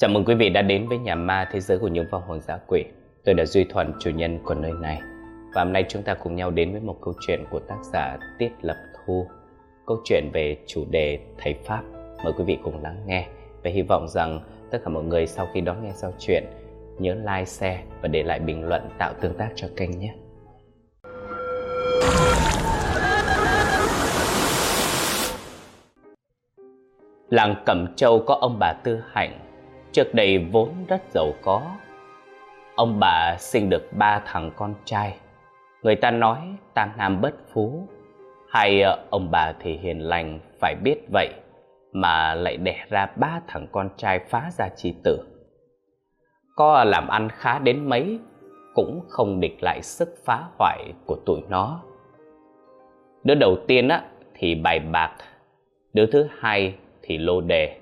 Chào mừng quý vị đã đến với nhà ma thế giới của những vong hồn dã quỷ. Tôi là Duy Thuận, chủ nhân của nơi này. Và hôm nay chúng ta cùng nhau đến với một câu chuyện của tác giả Tiết Lập Thu. Câu chuyện về chủ đề thầy Pháp. Mời quý vị cùng lắng nghe. Và hy vọng rằng tất cả mọi người sau khi đón nghe sau chuyện nhớ like, share và để lại bình luận tạo tương tác cho kênh nhé. Làng Cẩm Châu có ông bà Tư Hạnh, trước đây vốn rất giàu có. Ông bà sinh được ba thằng con trai. Người ta nói tam nam bất phú, hay ờ, ông bà thì hiền lành phải biết vậy mà lại đẻ ra ba thằng con trai phá ra chi tử. Có làm ăn khá đến mấy cũng không địch lại sức phá hoại của tụi nó. Đứa đầu tiên á thì bài bạc, đứa thứ hai thì lô đề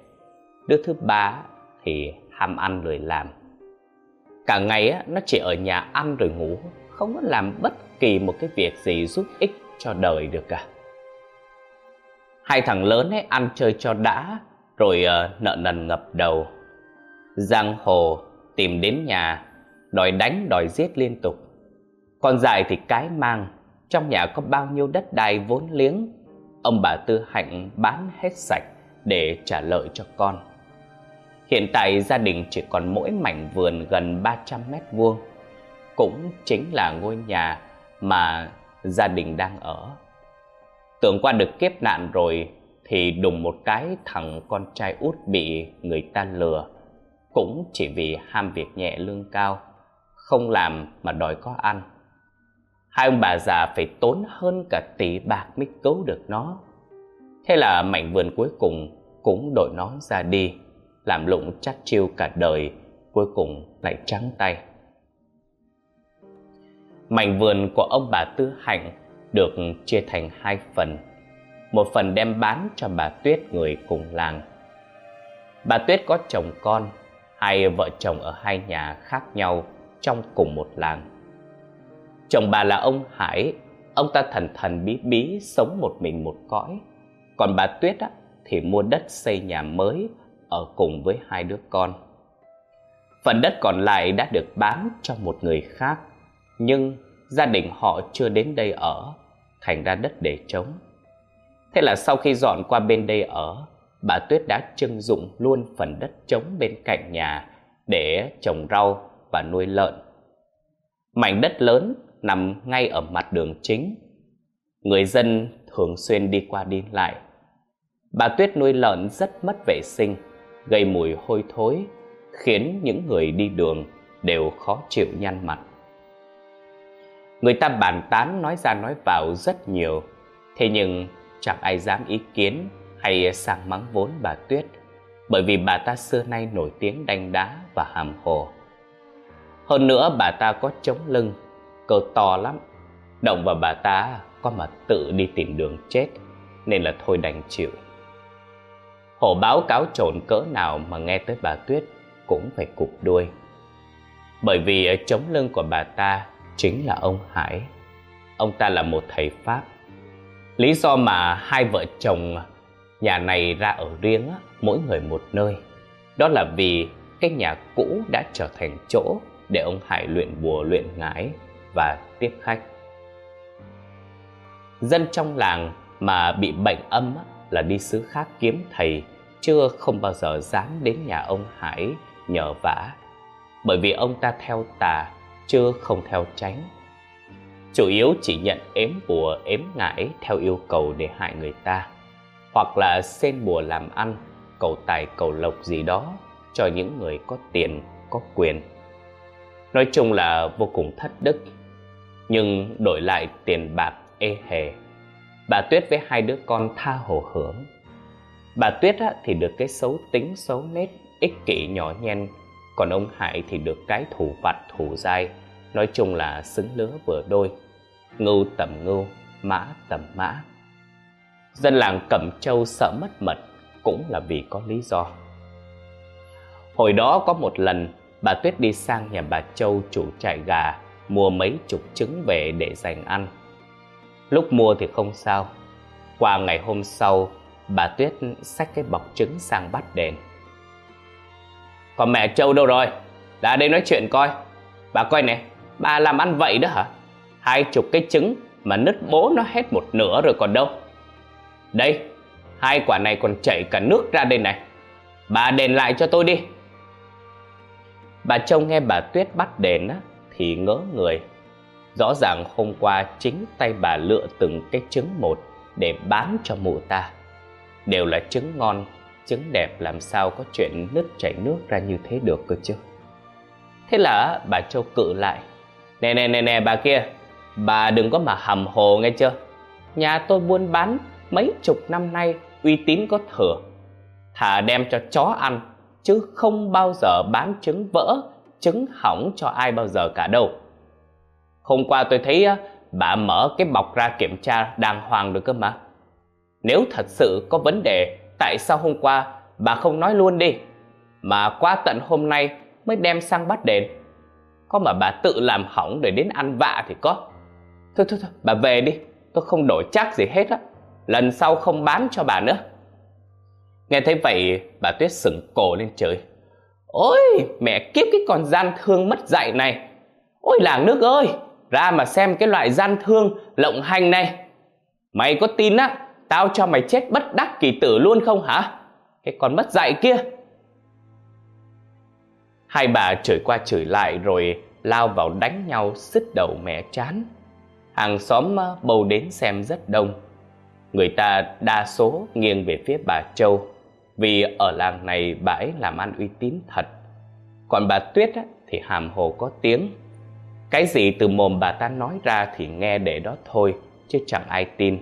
đứa thứ ba thì ham ăn lười làm. Cả ngày á, nó chỉ ở nhà ăn rồi ngủ không có làm bất kỳ một cái việc gì giúp ích cho đời được cả. Hai thằng lớn ấy ăn chơi cho đã rồi uh, nợ nần ngập đầu. Giang hồ tìm đến nhà đòi đánh đòi giết liên tục. Con dài thì cái mang trong nhà có bao nhiêu đất đai vốn liếng ông bà tư hạnh bán hết sạch để trả lợi cho con. Hiện tại gia đình chỉ còn mỗi mảnh vườn gần 300 mét vuông, cũng chính là ngôi nhà mà gia đình đang ở. Tưởng qua được kiếp nạn rồi thì đùng một cái thằng con trai út bị người ta lừa, cũng chỉ vì ham việc nhẹ lương cao, không làm mà đòi có ăn. Hai ông bà già phải tốn hơn cả tỷ bạc mới cứu được nó. Thế là mảnh vườn cuối cùng cũng đổi nó ra đi, làm lụng chắc chiêu cả đời, cuối cùng lại trắng tay. Mảnh vườn của ông bà Tư Hạnh được chia thành hai phần. Một phần đem bán cho bà Tuyết người cùng làng. Bà Tuyết có chồng con, hai vợ chồng ở hai nhà khác nhau trong cùng một làng. Chồng bà là ông Hải, ông ta thần thần bí bí sống một mình một cõi. Còn bà Tuyết á, thì mua đất xây nhà mới ở cùng với hai đứa con. Phần đất còn lại đã được bán cho một người khác, nhưng gia đình họ chưa đến đây ở, thành ra đất để trống. Thế là sau khi dọn qua bên đây ở, bà Tuyết đã trưng dụng luôn phần đất trống bên cạnh nhà để trồng rau và nuôi lợn. Mảnh đất lớn nằm ngay ở mặt đường chính. Người dân thường xuyên đi qua đi lại, Bà Tuyết nuôi lợn rất mất vệ sinh, gây mùi hôi thối, khiến những người đi đường đều khó chịu nhăn mặt. Người ta bàn tán nói ra nói vào rất nhiều, thế nhưng chẳng ai dám ý kiến hay sang mắng vốn bà Tuyết, bởi vì bà ta xưa nay nổi tiếng đanh đá và hàm hồ. Hơn nữa bà ta có chống lưng, cơ to lắm, động vào bà ta có mà tự đi tìm đường chết, nên là thôi đành chịu. Hổ báo cáo trộn cỡ nào mà nghe tới bà Tuyết cũng phải cụp đuôi. Bởi vì ở chống lưng của bà ta chính là ông Hải. Ông ta là một thầy Pháp. Lý do mà hai vợ chồng nhà này ra ở riêng, mỗi người một nơi. Đó là vì cái nhà cũ đã trở thành chỗ để ông Hải luyện bùa luyện ngải và tiếp khách. Dân trong làng mà bị bệnh âm là đi xứ khác kiếm thầy, chưa không bao giờ dám đến nhà ông Hải nhờ vả. Bởi vì ông ta theo tà, chưa không theo tránh chủ yếu chỉ nhận ếm bùa, ếm ngải theo yêu cầu để hại người ta. Hoặc là xen bùa làm ăn, cầu tài, cầu lộc gì đó cho những người có tiền, có quyền. Nói chung là vô cùng thất đức, nhưng đổi lại tiền bạc ê hề bà tuyết với hai đứa con tha hồ hưởng Bà Tuyết thì được cái xấu tính xấu nết, ích kỷ nhỏ nhen, còn ông Hải thì được cái thủ vặt thủ dai, nói chung là xứng lứa vừa đôi. Ngưu tầm ngưu, mã tầm mã. Dân làng Cẩm Châu sợ mất mật cũng là vì có lý do. Hồi đó có một lần, bà Tuyết đi sang nhà bà Châu chủ trại gà, mua mấy chục trứng về để dành ăn. Lúc mua thì không sao. Qua ngày hôm sau, bà Tuyết xách cái bọc trứng sang bắt đèn. Còn mẹ Châu đâu rồi? Đã đây nói chuyện coi. Bà coi nè, bà làm ăn vậy đó hả? Hai chục cái trứng mà nứt bố nó hết một nửa rồi còn đâu. Đây, hai quả này còn chảy cả nước ra đây này. Bà đền lại cho tôi đi. Bà Châu nghe bà Tuyết bắt đền á, thì ngỡ người. Rõ ràng hôm qua chính tay bà lựa từng cái trứng một để bán cho mụ ta. Đều là trứng ngon, trứng đẹp làm sao có chuyện nứt chảy nước ra như thế được cơ chứ. Thế là bà Châu cự lại. Nè nè nè nè bà kia, bà đừng có mà hầm hồ nghe chưa. Nhà tôi buôn bán mấy chục năm nay uy tín có thừa. Thà đem cho chó ăn, chứ không bao giờ bán trứng vỡ, trứng hỏng cho ai bao giờ cả đâu. Hôm qua tôi thấy bà mở cái bọc ra kiểm tra đàng hoàng được cơ mà. Nếu thật sự có vấn đề, tại sao hôm qua bà không nói luôn đi? Mà qua tận hôm nay mới đem sang bắt đền. Có mà bà tự làm hỏng để đến ăn vạ thì có. Thôi thôi thôi, bà về đi, tôi không đổi chắc gì hết á. Lần sau không bán cho bà nữa. Nghe thấy vậy, bà Tuyết sững cổ lên trời. Ôi, mẹ kiếp cái con gian thương mất dạy này. Ôi làng nước ơi, ra mà xem cái loại gian thương lộng hành này. Mày có tin á, tao cho mày chết bất đắc kỳ tử luôn không hả? Cái con mất dạy kia. Hai bà chửi qua chửi lại rồi lao vào đánh nhau sứt đầu mẹ chán. Hàng xóm ờ, bầu đến xem rất đông. Người ta đa số nghiêng về phía bà Châu vì ở làng này bà ấy làm ăn uy tín thật. Còn bà Tuyết thì hàm hồ có tiếng. Cái gì từ mồm bà ta nói ra thì nghe để đó thôi, chứ chẳng ai tin.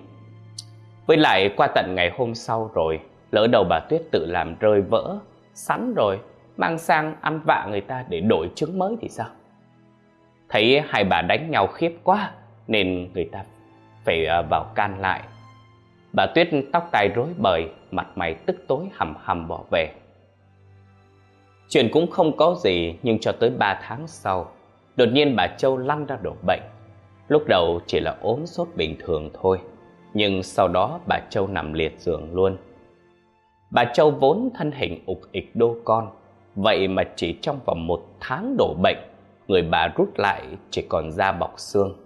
Với lại qua tận ngày hôm sau rồi, lỡ đầu bà Tuyết tự làm rơi vỡ, sẵn rồi, mang sang ăn vạ người ta để đổi trứng mới thì sao? Thấy hai bà đánh nhau khiếp quá, nên người ta phải à, vào can lại. Bà Tuyết tóc tai rối bời, mặt mày tức tối hầm hầm bỏ về. Chuyện cũng không có gì nhưng cho tới 3 tháng sau, đột nhiên bà Châu lăn ra đổ bệnh. Lúc đầu chỉ là ốm sốt bình thường thôi, nhưng sau đó bà Châu nằm liệt giường luôn. Bà Châu vốn thân hình ục ịch đô con, vậy mà chỉ trong vòng một tháng đổ bệnh, người bà rút lại chỉ còn da bọc xương.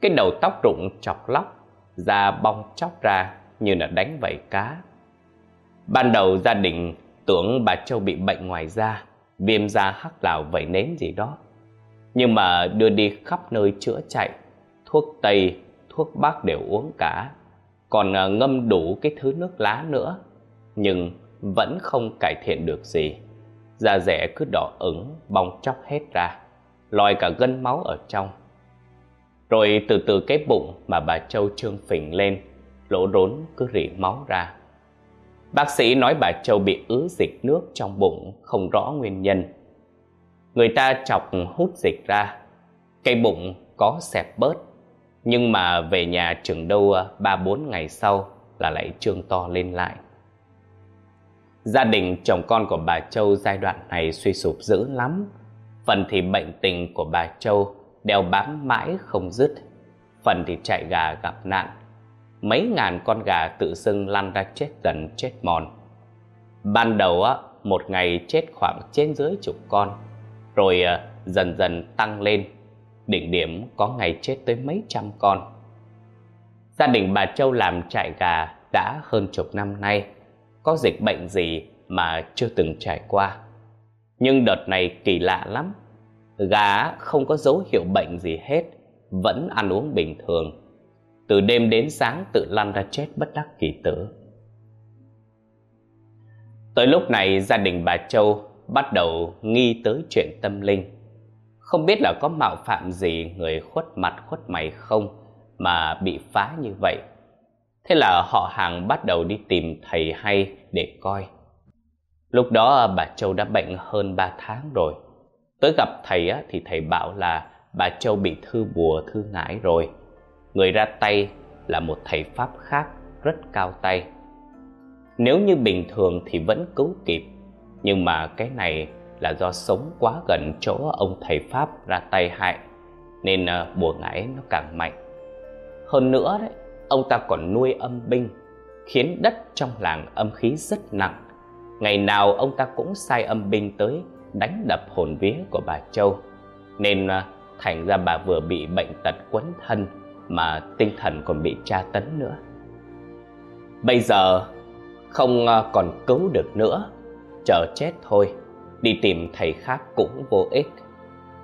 Cái đầu tóc rụng chọc lóc, da bong chóc ra như là đánh vảy cá. Ban đầu gia đình tưởng bà Châu bị bệnh ngoài da, viêm da hắc lào vẩy nến gì đó. Nhưng mà đưa đi khắp nơi chữa chạy, thuốc Tây, thuốc Bắc đều uống cả, còn à, ngâm đủ cái thứ nước lá nữa, nhưng vẫn không cải thiện được gì. Da rẻ cứ đỏ ửng, bong chóc hết ra, lòi cả gân máu ở trong. Rồi từ từ cái bụng mà bà Châu trương phình lên, lỗ rốn cứ rỉ máu ra. Bác sĩ nói bà Châu bị ứ dịch nước trong bụng không rõ nguyên nhân. Người ta chọc hút dịch ra, cây bụng có xẹp bớt, nhưng mà về nhà chừng đâu à, 3-4 ngày sau là lại trương to lên lại. Gia đình chồng con của bà Châu giai đoạn này suy sụp dữ lắm. Phần thì bệnh tình của bà Châu đeo bám mãi không dứt, phần thì chạy gà gặp nạn. Mấy ngàn con gà tự dưng lăn ra chết dần chết mòn. Ban đầu á, một ngày chết khoảng trên dưới chục con, rồi ờ, dần dần tăng lên, đỉnh điểm có ngày chết tới mấy trăm con. Gia đình bà Châu làm trại gà đã hơn chục năm nay, có dịch bệnh gì mà chưa từng trải qua. Nhưng đợt này kỳ lạ lắm, Gà không có dấu hiệu bệnh gì hết, vẫn ăn uống bình thường. Từ đêm đến sáng tự lăn ra chết bất đắc kỳ tử. Tới lúc này gia đình bà Châu bắt đầu nghi tới chuyện tâm linh. Không biết là có mạo phạm gì người khuất mặt khuất mày không mà bị phá như vậy. Thế là họ hàng bắt đầu đi tìm thầy hay để coi. Lúc đó bà Châu đã bệnh hơn 3 tháng rồi. Tới gặp thầy thì thầy bảo là bà Châu bị thư bùa thư ngải rồi. Người ra tay là một thầy Pháp khác rất cao tay. Nếu như bình thường thì vẫn cứu kịp, nhưng mà cái này là do sống quá gần chỗ ông thầy Pháp ra tay hại, nên ờ, bùa ngải nó càng mạnh. Hơn nữa đấy, ông ta còn nuôi âm binh, khiến đất trong làng âm khí rất nặng, Ngày nào ông ta cũng sai âm binh tới đánh đập hồn vía của bà Châu. Nên ờ, thành ra bà vừa bị bệnh tật quấn thân Mà tinh thần còn bị tra tấn nữa. Bây giờ không ờ, còn cứu được nữa. Chờ chết thôi. Đi tìm thầy khác cũng vô ích.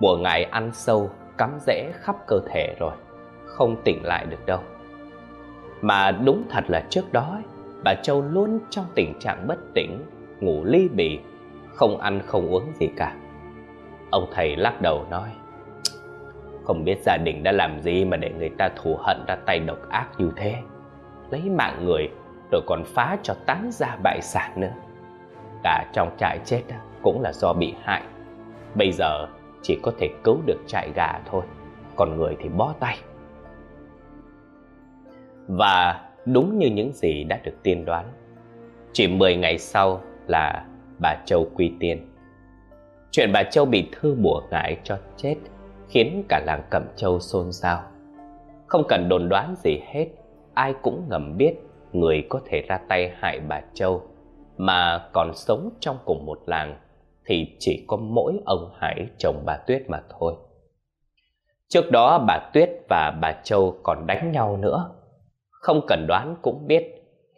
Mùa ngày ăn sâu, Cắm rễ khắp cơ thể rồi, Không tỉnh lại được đâu. Mà đúng thật là trước đó Bà Châu luôn trong tình trạng bất tỉnh, Ngủ ly bì, Không ăn không uống gì cả. Ông thầy lắc đầu nói Không biết gia đình đã làm gì Mà để người ta thù hận ra tay độc ác như thế. Lấy mạng người, Rồi còn phá cho tán ra bại sản nữa. Cả trong trại chết cũng là do bị hại. Bây giờ chỉ có thể cứu được trại gà thôi, Còn người thì bó tay. Và đúng như những gì đã được tiên đoán, Chỉ 10 ngày sau là bà Châu quy tiên. Chuyện bà Châu bị thư bùa ngải cho chết Khiến cả làng Cẩm Châu xôn xao. Không cần đồn đoán gì hết, Ai cũng ngầm biết Người có thể ra tay hại bà Châu. Mà còn sống trong cùng một làng, thì chỉ có mỗi ông Hải chồng bà Tuyết mà thôi. Trước đó bà Tuyết và bà Châu còn đánh nhau nữa. Không cần đoán cũng biết,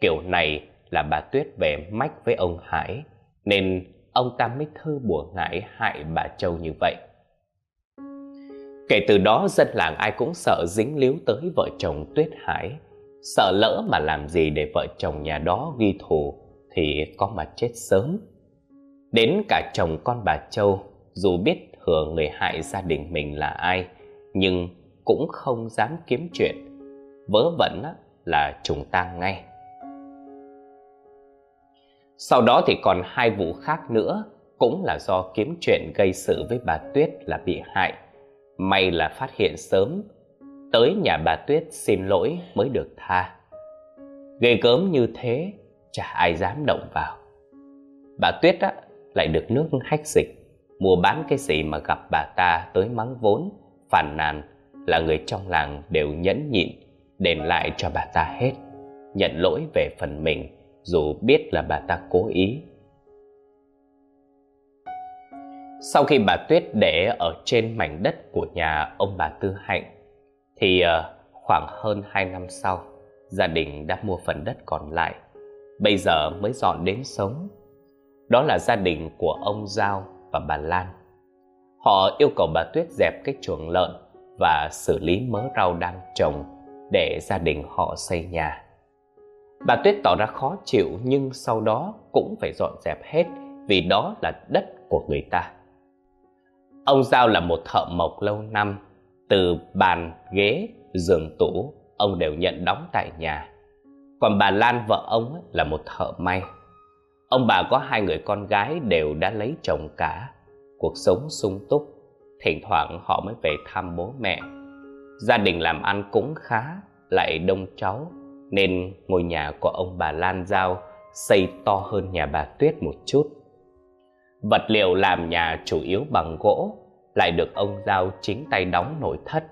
kiểu này là bà Tuyết về mách với ông Hải, nên ông ta mới thư bùa ngải hại bà Châu như vậy. Kể từ đó dân làng ai cũng sợ dính líu tới vợ chồng Tuyết Hải, Sợ lỡ mà làm gì để vợ chồng nhà đó ghi thù thì có mà chết sớm. Đến cả chồng con bà Châu, Dù biết hưởng người hại gia đình mình là ai, Nhưng cũng không dám kiếm chuyện. Vớ vẩn là trùng tang ngay. Sau đó thì còn hai vụ khác nữa, Cũng là do kiếm chuyện gây sự với bà Tuyết là bị hại. May là phát hiện sớm, Tới nhà bà Tuyết xin lỗi mới được tha. Gây gớm như thế Chả ai dám động vào. Bà Tuyết á, lại được nước hách dịch mua bán cái gì mà gặp bà ta tới mắng vốn phàn nàn là người trong làng đều nhẫn nhịn đền lại cho bà ta hết nhận lỗi về phần mình dù biết là bà ta cố ý. Sau khi bà tuyết để ở trên mảnh đất của nhà ông bà tư hạnh thì ờ, khoảng hơn hai năm sau gia đình đã mua phần đất còn lại bây giờ mới dọn đến sống đó là gia đình của ông Giao và bà Lan. Họ yêu cầu bà Tuyết dẹp cái chuồng lợn và xử lý mớ rau đang trồng để gia đình họ xây nhà. Bà Tuyết tỏ ra khó chịu nhưng sau đó cũng phải dọn dẹp hết vì đó là đất của người ta. Ông Giao là một thợ mộc lâu năm, từ bàn, ghế, giường tủ, ông đều nhận đóng tại nhà. Còn bà Lan vợ ông là một thợ may. Ông bà có hai người con gái đều đã lấy chồng cả. Cuộc sống sung túc, Thỉnh thoảng họ mới về thăm bố mẹ. Gia đình làm ăn cũng khá, Lại đông cháu, Nên ngôi nhà của ông bà Lan Giao Xây to hơn nhà bà Tuyết một chút. Vật liệu làm nhà chủ yếu bằng gỗ, Lại được ông Giao chính tay đóng nội thất.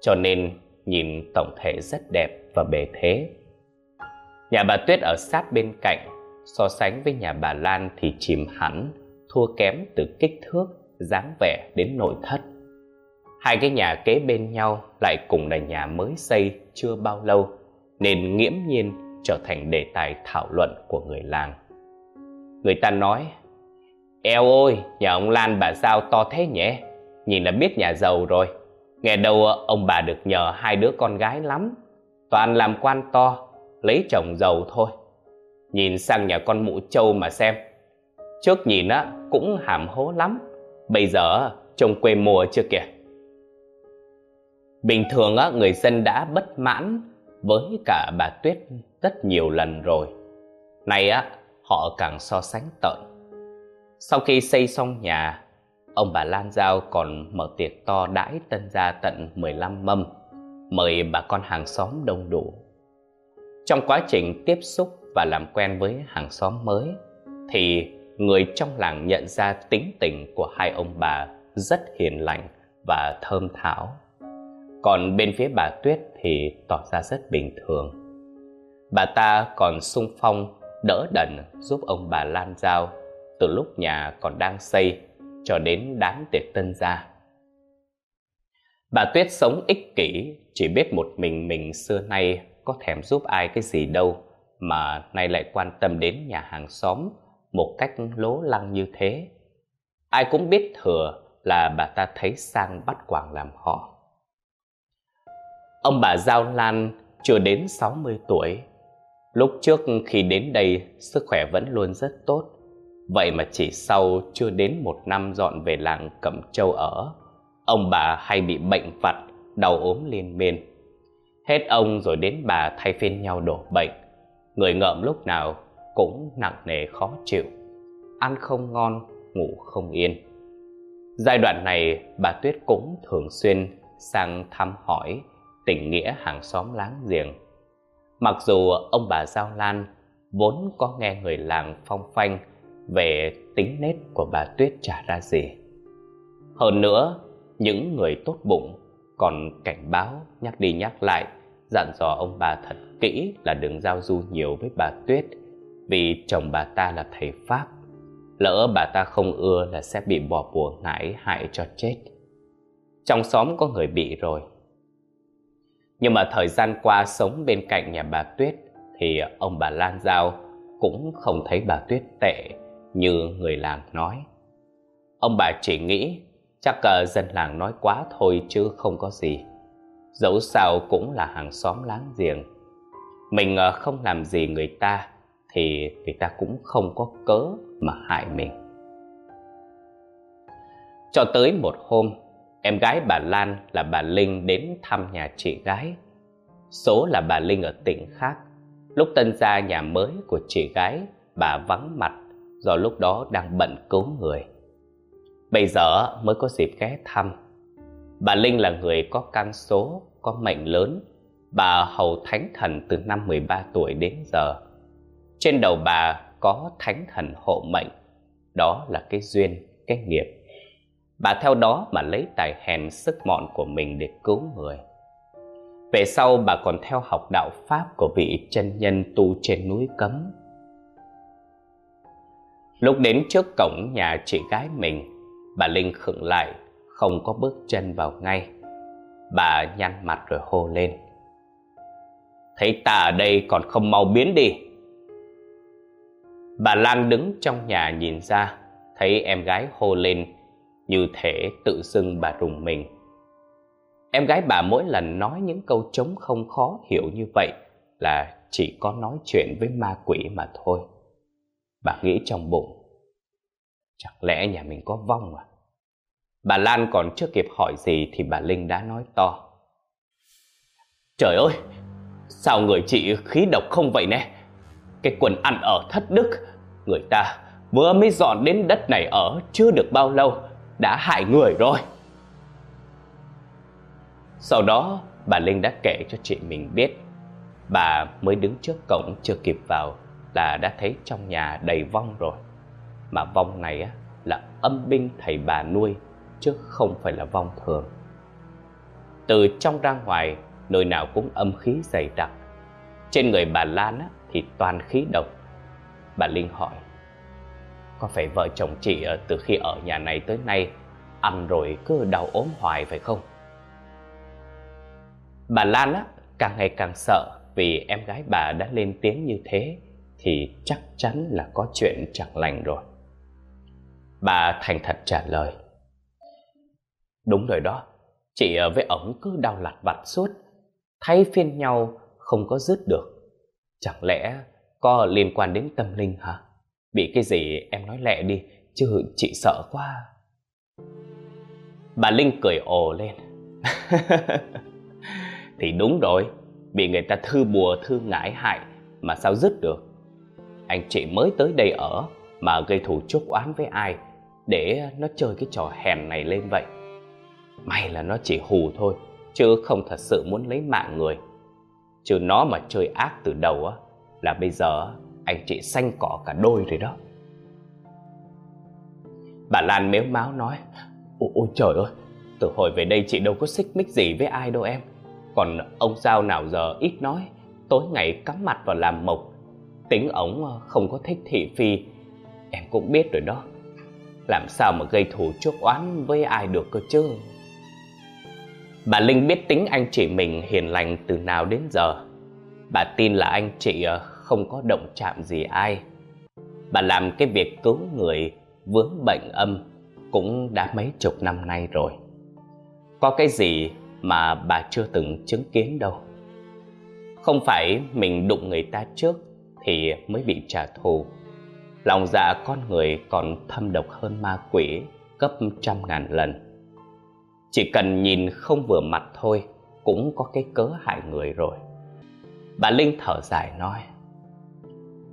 Cho nên nhìn tổng thể rất đẹp và bề thế. Nhà bà Tuyết ở sát bên cạnh so sánh với nhà bà Lan thì chìm hẳn, thua kém từ kích thước, dáng vẻ đến nội thất. Hai cái nhà kế bên nhau lại cùng là nhà mới xây chưa bao lâu, nên nghiễm nhiên trở thành đề tài thảo luận của người làng. Người ta nói, Eo ôi, nhà ông Lan bà sao to thế nhỉ? Nhìn là biết nhà giàu rồi. Nghe đâu ông bà được nhờ hai đứa con gái lắm. Toàn làm quan to, lấy chồng giàu thôi. Nhìn sang nhà con mụ trâu mà xem, Trước nhìn á, cũng hàm hố lắm. Bây giờ trông quê mùa chưa kìa. Bình thường á, người dân đã bất mãn Với cả bà Tuyết rất nhiều lần rồi. Nay á, họ càng so sánh tợn. Sau khi xây xong nhà, Ông bà Lan Giao còn mở tiệc to đãi tân gia tận 15 mâm, Mời bà con hàng xóm đông đủ. Trong quá trình tiếp xúc và làm quen với hàng xóm mới thì người trong làng nhận ra tính tình của hai ông bà rất hiền lành và thơm thảo. Còn bên phía bà Tuyết thì tỏ ra rất bình thường. Bà ta còn sung phong đỡ đần giúp ông bà Lan Giao từ lúc nhà còn đang xây cho đến đám tiệc tân gia. Bà Tuyết sống ích kỷ, chỉ biết một mình mình xưa nay có thèm giúp ai cái gì đâu, mà nay lại quan tâm đến nhà hàng xóm một cách lố lăng như thế. Ai cũng biết thừa là bà ta thấy sang bắt quàng làm họ. Ông bà Giao Lan chưa đến 60 tuổi. Lúc trước khi đến đây, sức khỏe vẫn luôn rất tốt. Vậy mà chỉ sau chưa đến một năm dọn về làng Cẩm Châu ở, ông bà hay bị bệnh vặt, đau ốm liên miên. Hết ông rồi đến bà thay phiên nhau đổ bệnh. Người ngợm lúc nào cũng nặng nề khó chịu. Ăn không ngon, ngủ không yên. Giai đoạn này, bà Tuyết cũng thường xuyên sang thăm hỏi tình nghĩa hàng xóm láng giềng. Mặc dù ông bà Giao Lan vốn có nghe người làng phong phanh về tính nết của bà Tuyết trả ra gì. Hơn nữa, những người tốt bụng còn cảnh báo, nhắc đi nhắc lại, dặn dò ông bà thật kỹ là đừng giao du nhiều với bà Tuyết vì chồng bà ta là thầy Pháp. Lỡ bà ta không ưa là sẽ bị bỏ bùa ngải hại cho chết. Trong xóm có người bị rồi. Nhưng mà thời gian qua sống bên cạnh nhà bà Tuyết thì ông bà Lan Giao cũng không thấy bà Tuyết tệ như người làng nói. Ông bà chỉ nghĩ chắc uh, dân làng nói quá thôi chứ không có gì. Dẫu sao cũng là hàng xóm láng giềng. Mình ờ, không làm gì người ta thì người ta cũng không có cớ mà hại mình. Cho tới một hôm, em gái bà Lan là bà Linh đến thăm nhà chị gái. Số là bà Linh ở tỉnh khác. Lúc tân gia nhà mới của chị gái, bà vắng mặt do lúc đó đang bận cứu người. Bây giờ mới có dịp ghé thăm. Bà Linh là người có căn số, có mệnh lớn. Bà hầu thánh thần từ năm 13 tuổi đến giờ. Trên đầu bà có thánh thần hộ mệnh. Đó là cái duyên, cái nghiệp. Bà theo đó mà lấy tài hèn sức mọn của mình để cứu người. Về sau bà còn theo học đạo Pháp của vị chân nhân tu trên núi Cấm Lúc đến trước cổng nhà chị gái mình, bà Linh khựng lại, không có bước chân vào ngay. Bà nhăn mặt rồi hô lên. Thấy ta ở đây còn không mau biến đi. Bà Lan đứng trong nhà nhìn ra, thấy em gái hô lên, như thể tự dưng bà rùng mình. Em gái bà mỗi lần nói những câu trống không khó hiểu như vậy là chỉ có nói chuyện với ma quỷ mà thôi. Bà nghĩ trong bụng Chẳng lẽ nhà mình có vong à? Bà Lan còn chưa kịp hỏi gì Thì bà Linh đã nói to. Trời ơi! Sao người chị khí độc không vậy nè? Cái quần ăn ở thất đức, Người ta vừa mới dọn đến đất này ở Chưa được bao lâu, Đã hại người rồi. Sau đó, bà Linh đã kể cho chị mình biết, Bà mới đứng trước cổng chưa kịp vào là đã thấy trong nhà đầy vong rồi. Mà vong này á, là âm binh thầy bà nuôi, chứ không phải là vong thường. Từ trong ra ngoài, nơi nào cũng âm khí dày đặc. Trên người bà Lan á, thì toàn khí độc. Bà Linh hỏi, có phải vợ chồng chị từ khi ở nhà này tới nay ăn rồi cứ đau ốm hoài phải không? Bà Lan á, càng ngày càng sợ vì em gái bà đã lên tiếng như thế thì chắc chắn là có chuyện chẳng lành rồi. Bà thành thật trả lời. Đúng rồi đó, chị ờ, với ổng cứ đau lặt vặt suốt, thay phiên nhau không có dứt được. Chẳng lẽ có liên quan đến tâm linh hả? Bị cái gì em nói lẹ đi, chứ chị sợ quá. Bà Linh cười ồ lên. thì đúng rồi, bị người ta thư bùa thư ngải hại mà sao dứt được anh chị mới tới đây ở mà gây thù chuốc oán với ai để nó chơi cái trò hèn này lên vậy. May là nó chỉ hù thôi chứ không thật sự muốn lấy mạng người. Chứ nó mà chơi ác từ đầu á là bây giờ anh chị xanh cỏ cả đôi rồi đó. Bà lan méo máu nói ôi, ôi trời ơi từ hồi về đây chị đâu có xích mích gì với ai đâu em. Còn ông sao nào giờ ít nói tối ngày cắm mặt vào làm mộc. Tính ống không có thích thị phi Em cũng biết rồi đó. Làm sao mà gây thù chuốc oán với ai được cơ chứ? Bà Linh biết tính anh chị mình hiền lành từ nào đến giờ. Bà tin là anh chị ờ, không có động chạm gì ai. Bà làm cái việc cứu người, vướng bệnh âm cũng đã mấy chục năm nay rồi. Có cái gì mà bà chưa từng chứng kiến đâu. Không phải mình đụng người ta trước thì mới bị trả thù. Lòng dạ con người còn thâm độc hơn ma quỷ gấp trăm ngàn lần. Chỉ cần nhìn không vừa mặt thôi cũng có cái cớ hại người rồi. Bà Linh thở dài nói,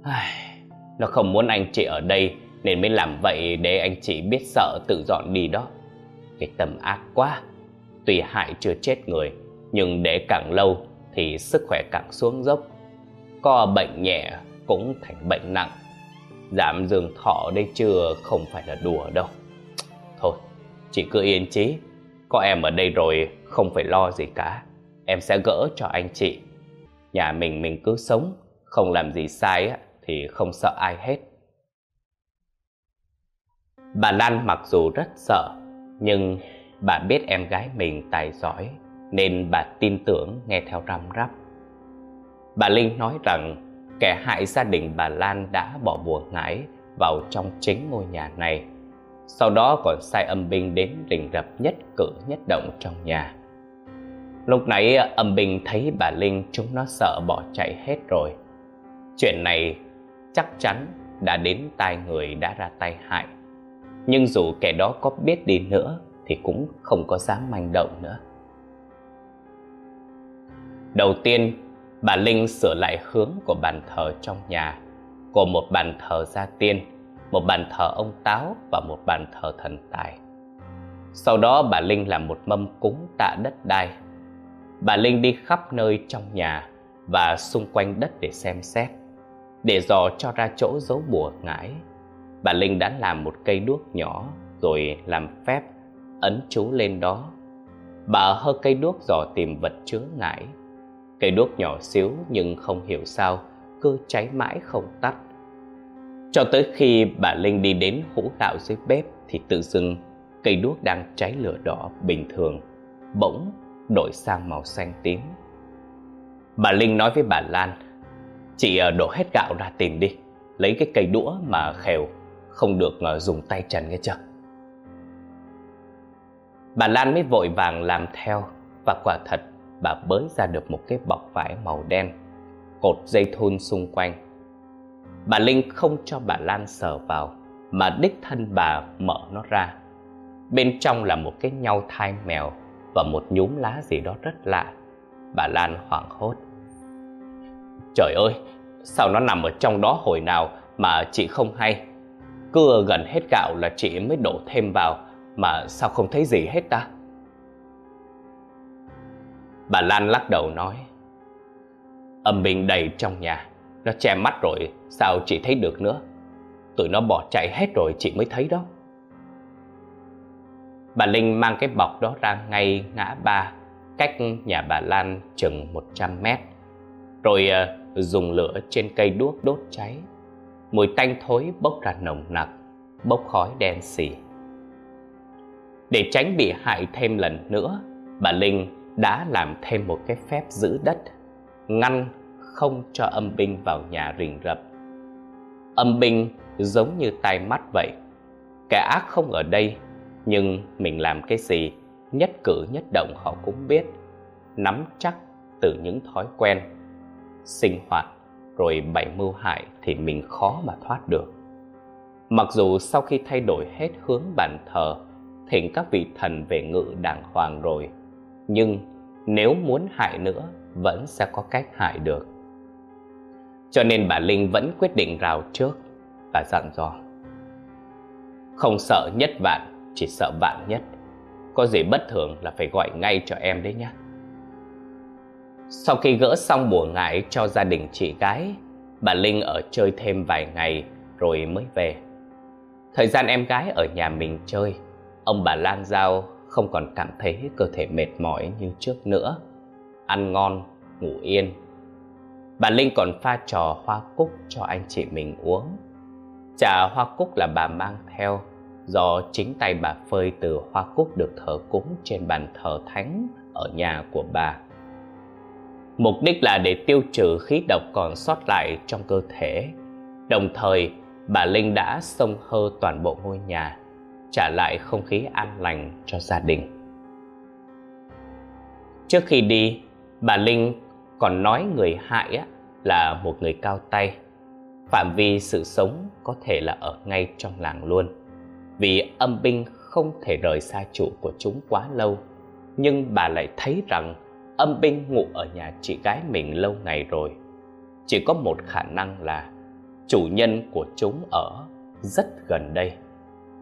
ai, Nó không muốn anh chị ở đây Nên mới làm vậy để anh chị biết sợ tự dọn đi đó. Cái tâm ác quá Tuy hại chưa chết người, Nhưng để càng lâu thì sức khỏe càng xuống dốc. Có bệnh nhẹ cũng thành bệnh nặng. Giảm dường thọ đây chưa không phải là đùa đâu. Thôi, chị cứ yên chí. Có em ở đây rồi không phải lo gì cả. Em sẽ gỡ cho anh chị. Nhà mình mình cứ sống Không làm gì sai thì không sợ ai hết. Bà Lan mặc dù rất sợ Nhưng bà biết em gái mình tài giỏi Nên bà tin tưởng nghe theo răm rắp. Bà Linh nói rằng Kẻ hại gia đình bà Lan đã bỏ bùa ngải Vào trong chính ngôi nhà này. Sau đó còn sai âm binh đến rình rập nhất cử nhất động trong nhà. Lúc nãy âm binh thấy bà Linh chúng nó sợ bỏ chạy hết rồi. Chuyện này chắc chắn đã đến tai người đã ra tay hại. Nhưng dù kẻ đó có biết đi nữa Thì cũng không có dám manh động nữa. Đầu tiên, bà Linh sửa lại hướng của bàn thờ trong nhà. Gồm một bàn thờ gia tiên, một bàn thờ ông Táo và một bàn thờ thần tài. Sau đó bà Linh làm một mâm cúng tạ đất đai. Bà Linh đi khắp nơi trong nhà và xung quanh đất để xem xét. Để dò cho ra chỗ giấu bùa ngải Bà Linh đã làm một cây đuốc nhỏ Rồi làm phép ấn chú lên đó. Bà hơ cây đuốc dò tìm vật chứa ngải. Cây đuốc nhỏ xíu nhưng không hiểu sao, Cứ cháy mãi không tắt. Cho tới khi bà Linh đi đến hũ gạo dưới bếp Thì tự dưng cây đuốc đang cháy lửa đỏ bình thường, Bỗng đổi sang màu xanh tím. Bà Linh nói với bà Lan, Chị ờ, đổ hết gạo ra tìm đi, Lấy cái cây đũa mà khều, Không được ờ, dùng tay trần nghe chưa? Bà Lan mới vội vàng làm theo Và quả thật bà bới ra được một cái bọc vải màu đen Cột dây thun xung quanh Bà Linh không cho bà Lan sờ vào Mà đích thân bà mở nó ra Bên trong là một cái nhau thai mèo Và một nhúm lá gì đó rất lạ Bà Lan hoảng hốt Trời ơi, sao nó nằm ở trong đó hồi nào mà chị không hay? Cứ gần hết gạo là chị mới đổ thêm vào mà sao không thấy gì hết ta? Bà Lan lắc đầu nói, Âm binh đầy trong nhà, Nó che mắt rồi, Sao chị thấy được nữa? Tụi nó bỏ chạy hết rồi chị mới thấy đó. Bà Linh mang cái bọc đó ra ngay ngã ba, Cách nhà bà Lan chừng 100 mét, Rồi ờ, dùng lửa trên cây đuốc đốt cháy. Mùi tanh thối bốc ra nồng nặc, bốc khói đen xì. Để tránh bị hại thêm lần nữa, bà linh đã làm thêm một cái phép giữ đất ngăn không cho âm binh vào nhà rình rập âm binh giống như tai mắt vậy kẻ ác không ở đây nhưng mình làm cái gì nhất cử nhất động họ cũng biết nắm chắc từ những thói quen sinh hoạt rồi bảy mưu hại thì mình khó mà thoát được. Mặc dù sau khi thay đổi hết hướng bàn thờ, thỉnh các vị thần về ngự đàng hoàng rồi, nhưng nếu muốn hại nữa vẫn sẽ có cách hại được. Cho nên bà Linh vẫn quyết định rào trước và dặn dò. Không sợ nhất vạn, chỉ sợ vạn nhất. Có gì bất thường là phải gọi ngay cho em đấy nhé. Sau khi gỡ xong bùa ngải cho gia đình chị gái, bà Linh ở chơi thêm vài ngày rồi mới về. Thời gian em gái ở nhà mình chơi, ông bà Lan Giao không còn cảm thấy cơ thể mệt mỏi như trước nữa. Ăn ngon, ngủ yên. Bà Linh còn pha trò hoa cúc cho anh chị mình uống. Trà hoa cúc là bà mang theo do chính tay bà phơi từ hoa cúc được thờ cúng trên bàn thờ thánh ở nhà của bà. Mục đích là để tiêu trừ khí độc còn sót lại trong cơ thể. Đồng thời, bà Linh đã xông hơ toàn bộ ngôi nhà, trả lại không khí an lành cho gia đình. Trước khi đi, bà Linh còn nói người hại là một người cao tay. Phạm vi sự sống có thể là ở ngay trong làng luôn. Vì âm binh không thể rời xa chủ của chúng quá lâu. Nhưng bà lại thấy rằng âm binh ngủ ở nhà chị gái mình lâu ngày rồi. Chỉ có một khả năng là chủ nhân của chúng ở rất gần đây.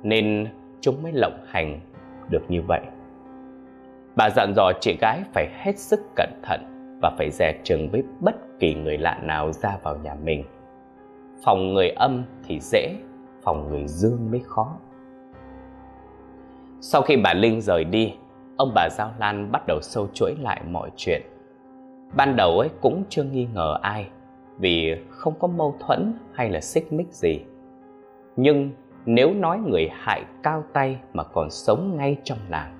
Nên chúng mới lộng hành được như vậy. Bà dặn dò chị gái phải hết sức cẩn thận và phải dè chừng với bất kỳ người lạ nào ra vào nhà mình. Phòng người âm thì dễ, phòng người dương mới khó. Sau khi bà Linh rời đi, ông bà Giao Lan bắt đầu sâu chuỗi lại mọi chuyện. Ban đầu ấy cũng chưa nghi ngờ ai, vì không có mâu thuẫn hay là xích mích gì. Nhưng nếu nói người hại cao tay mà còn sống ngay trong làng,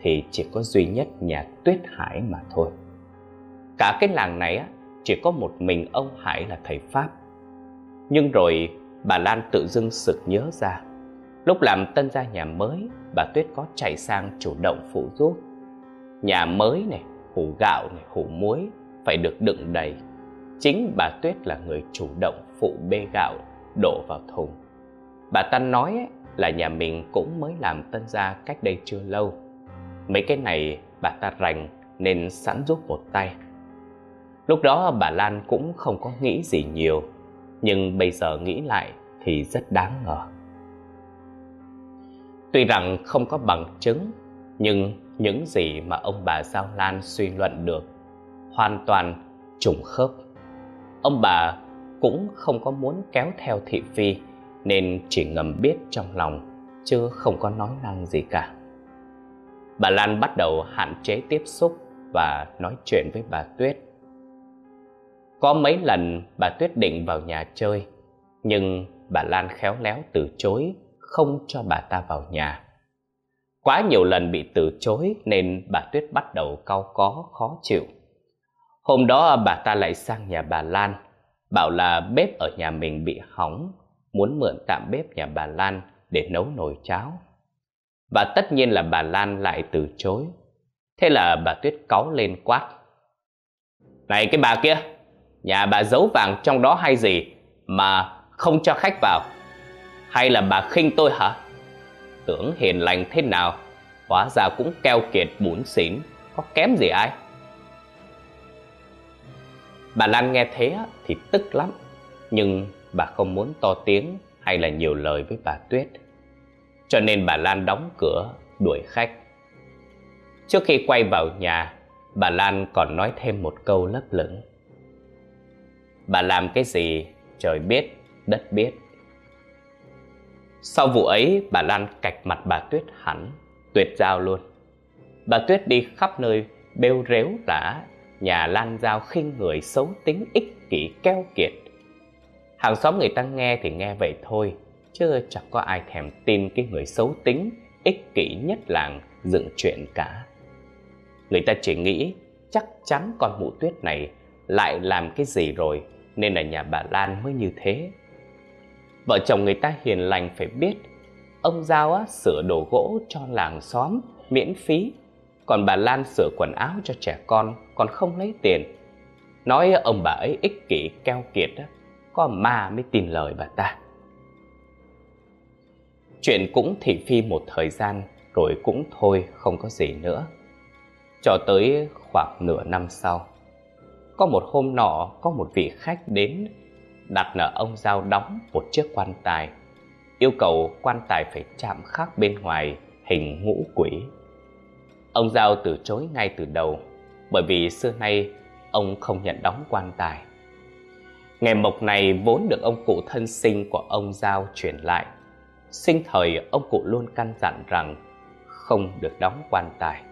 thì chỉ có duy nhất nhà Tuyết Hải mà thôi. Cả cái làng này á, chỉ có một mình ông Hải là thầy Pháp. Nhưng rồi bà Lan tự dưng sực nhớ ra. Lúc làm tân gia nhà mới, bà Tuyết có chạy sang chủ động phụ giúp. Nhà mới này, hủ gạo này, hủ muối phải được đựng đầy. Chính bà Tuyết là người chủ động phụ bê gạo đổ vào thùng. Bà ta nói là nhà mình cũng mới làm tân gia cách đây chưa lâu. Mấy cái này bà ta rành nên sẵn giúp một tay. Lúc đó bà Lan cũng không có nghĩ gì nhiều, nhưng bây giờ nghĩ lại thì rất đáng ngờ. Tuy rằng không có bằng chứng, nhưng những gì mà ông bà Giao Lan suy luận được hoàn toàn trùng khớp. Ông bà cũng không có muốn kéo theo thị phi nên chỉ ngầm biết trong lòng chứ không có nói năng gì cả. Bà Lan bắt đầu hạn chế tiếp xúc và nói chuyện với bà Tuyết có mấy lần bà Tuyết định vào nhà chơi, nhưng bà Lan khéo léo từ chối, không cho bà ta vào nhà. Quá nhiều lần bị từ chối nên bà Tuyết bắt đầu cau có khó chịu. Hôm đó bà ta lại sang nhà bà Lan, bảo là bếp ở nhà mình bị hỏng, muốn mượn tạm bếp nhà bà Lan để nấu nồi cháo. Và tất nhiên là bà Lan lại từ chối. Thế là bà Tuyết cáu lên quát. Này cái bà kia, Nhà bà giấu vàng trong đó hay gì Mà không cho khách vào Hay là bà khinh tôi hả Tưởng hiền lành thế nào Hóa ra cũng keo kiệt bún xỉn Có kém gì ai Bà Lan nghe thế thì tức lắm Nhưng bà không muốn to tiếng Hay là nhiều lời với bà Tuyết Cho nên bà Lan đóng cửa đuổi khách Trước khi quay vào nhà Bà Lan còn nói thêm một câu lấp lửng Bà làm cái gì trời biết, đất biết. Sau vụ ấy, bà Lan cạch mặt bà Tuyết hẳn, tuyệt giao luôn. Bà Tuyết đi khắp nơi bêu rếu rã, nhà Lan Giao khinh người xấu tính ích kỷ keo kiệt. Hàng xóm người ta nghe thì nghe vậy thôi, chứ chẳng có ai thèm tin cái người xấu tính, ích kỷ nhất làng dựng chuyện cả. Người ta chỉ nghĩ chắc chắn con mụ tuyết này lại làm cái gì rồi nên là nhà bà Lan mới như thế. Vợ chồng người ta hiền lành phải biết, ông Giao á, sửa đồ gỗ cho làng xóm miễn phí, còn bà Lan sửa quần áo cho trẻ con còn không lấy tiền. Nói ông bà ấy ích kỷ keo kiệt, á, có ma mới tin lời bà ta. Chuyện cũng thị phi một thời gian rồi cũng thôi không có gì nữa. Cho tới khoảng nửa năm sau, có một hôm nọ có một vị khách đến đặt nợ ông Giao đóng một chiếc quan tài Yêu cầu quan tài phải chạm khắc bên ngoài hình ngũ quỷ Ông Giao từ chối ngay từ đầu Bởi vì xưa nay ông không nhận đóng quan tài Ngày mộc này vốn được ông cụ thân sinh của ông Giao chuyển lại Sinh thời ông cụ luôn căn dặn rằng không được đóng quan tài